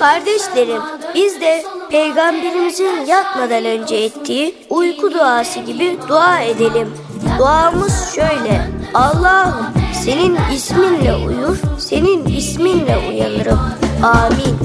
Kardeşlerim, biz de peygamberimizin yatmadan önce ettiği uyku duası gibi dua edelim. Duamız şöyle. Allah'ım senin isminle uyur, senin isminle uyanırım. Amin.